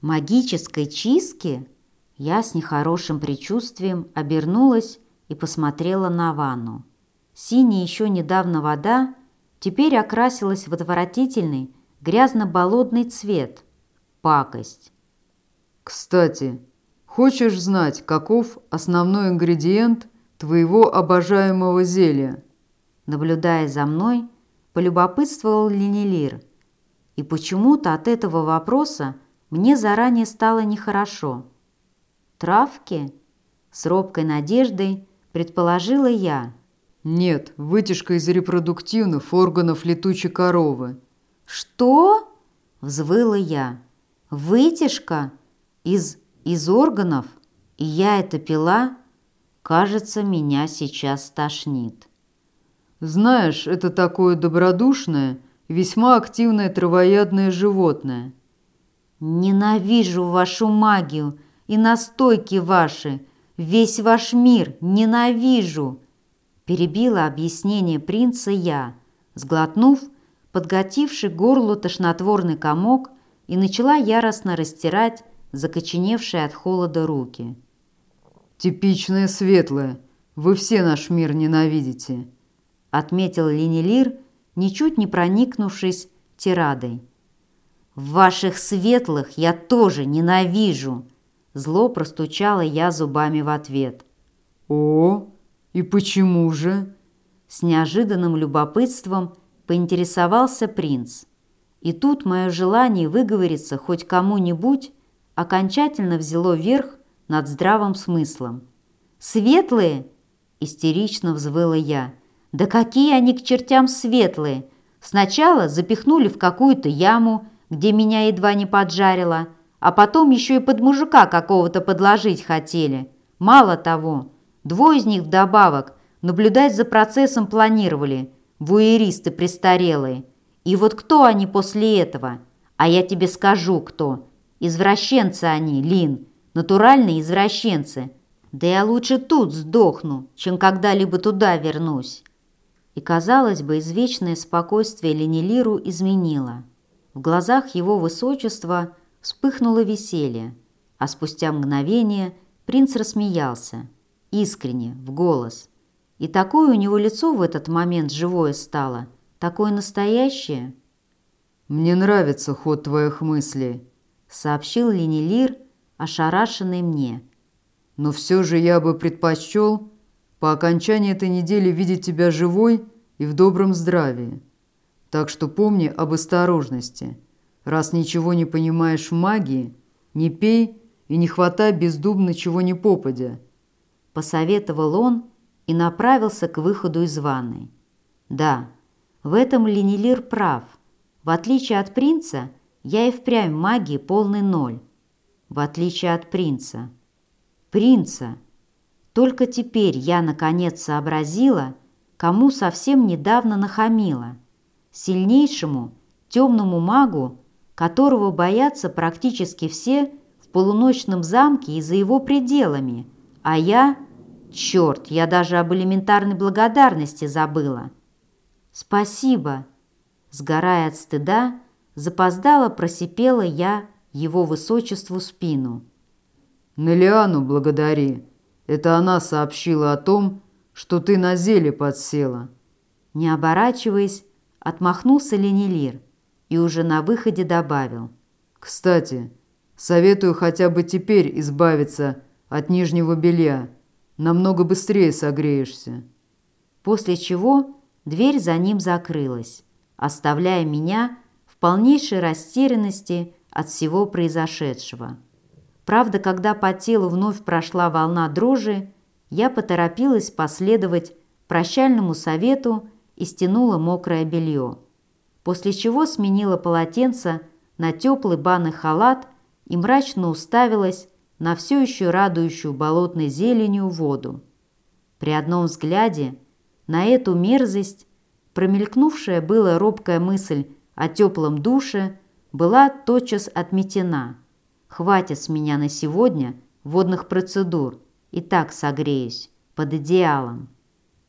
Магической чистки? Я с нехорошим предчувствием обернулась и посмотрела на ванну. Синяя еще недавно вода теперь окрасилась в отвратительный грязно-болотный цвет. Пакость. Кстати, хочешь знать, каков основной ингредиент твоего обожаемого зелья?» Наблюдая за мной, полюбопытствовал Ленилир. И почему-то от этого вопроса мне заранее стало нехорошо. «Травки?» С робкой надеждой предположила я. «Нет, вытяжка из репродуктивных органов летучей коровы». «Что?» – взвыла я. «Вытяжка? Из, из органов? И я это пила?» Кажется, меня сейчас тошнит. Знаешь, это такое добродушное, весьма активное травоядное животное. Ненавижу вашу магию и настойки ваши, весь ваш мир ненавижу. Перебила объяснение принца я, сглотнув, подготивший горлу тошнотворный комок и начала яростно растирать закоченевшие от холода руки. «Типичная светлая. Вы все наш мир ненавидите», — отметил Ленилир, ничуть не проникнувшись тирадой. «Ваших светлых я тоже ненавижу!» Зло простучала я зубами в ответ. «О, и почему же?» С неожиданным любопытством поинтересовался принц. И тут мое желание выговориться хоть кому-нибудь окончательно взяло верх над здравым смыслом. «Светлые?» – истерично взвыла я. «Да какие они к чертям светлые! Сначала запихнули в какую-то яму, где меня едва не поджарило, а потом еще и под мужика какого-то подложить хотели. Мало того, двое из них вдобавок наблюдать за процессом планировали, вуэристы престарелые. И вот кто они после этого? А я тебе скажу, кто. Извращенцы они, Лин, натуральные извращенцы. Да я лучше тут сдохну, чем когда-либо туда вернусь. И, казалось бы, извечное спокойствие Ленилиру изменило. В глазах его высочества вспыхнуло веселье, а спустя мгновение принц рассмеялся, искренне, в голос. И такое у него лицо в этот момент живое стало, такое настоящее. «Мне нравится ход твоих мыслей», — сообщил Ленилир, ошарашенный мне. «Но все же я бы предпочел по окончании этой недели видеть тебя живой и в добром здравии. Так что помни об осторожности. Раз ничего не понимаешь в магии, не пей и не хватай бездумно чего не попадя». Посоветовал он и направился к выходу из ванной. Да, в этом Ленилир прав. В отличие от принца, я и впрямь магии полный ноль в отличие от принца. Принца! Только теперь я, наконец, сообразила, кому совсем недавно нахамила. Сильнейшему, темному магу, которого боятся практически все в полуночном замке и за его пределами. А я... Черт, я даже об элементарной благодарности забыла. Спасибо. Сгорая от стыда, запоздала просипела я его высочеству спину. «Нелиану благодари. Это она сообщила о том, что ты на зеле подсела». Не оборачиваясь, отмахнулся Ленилир и уже на выходе добавил. «Кстати, советую хотя бы теперь избавиться от нижнего белья. Намного быстрее согреешься». После чего дверь за ним закрылась, оставляя меня в полнейшей растерянности от всего произошедшего. Правда, когда по телу вновь прошла волна дрожи, я поторопилась последовать прощальному совету и стянула мокрое белье, после чего сменила полотенце на теплый банный халат и мрачно уставилась на все еще радующую болотной зеленью воду. При одном взгляде на эту мерзость, промелькнувшая была робкая мысль о теплом душе, была тотчас отметена. Хватит с меня на сегодня водных процедур, и так согреюсь, под идеалом.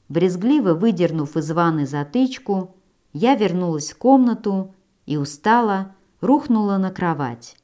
Брезгливо выдернув из ванны затычку, я вернулась в комнату и устала, рухнула на кровать.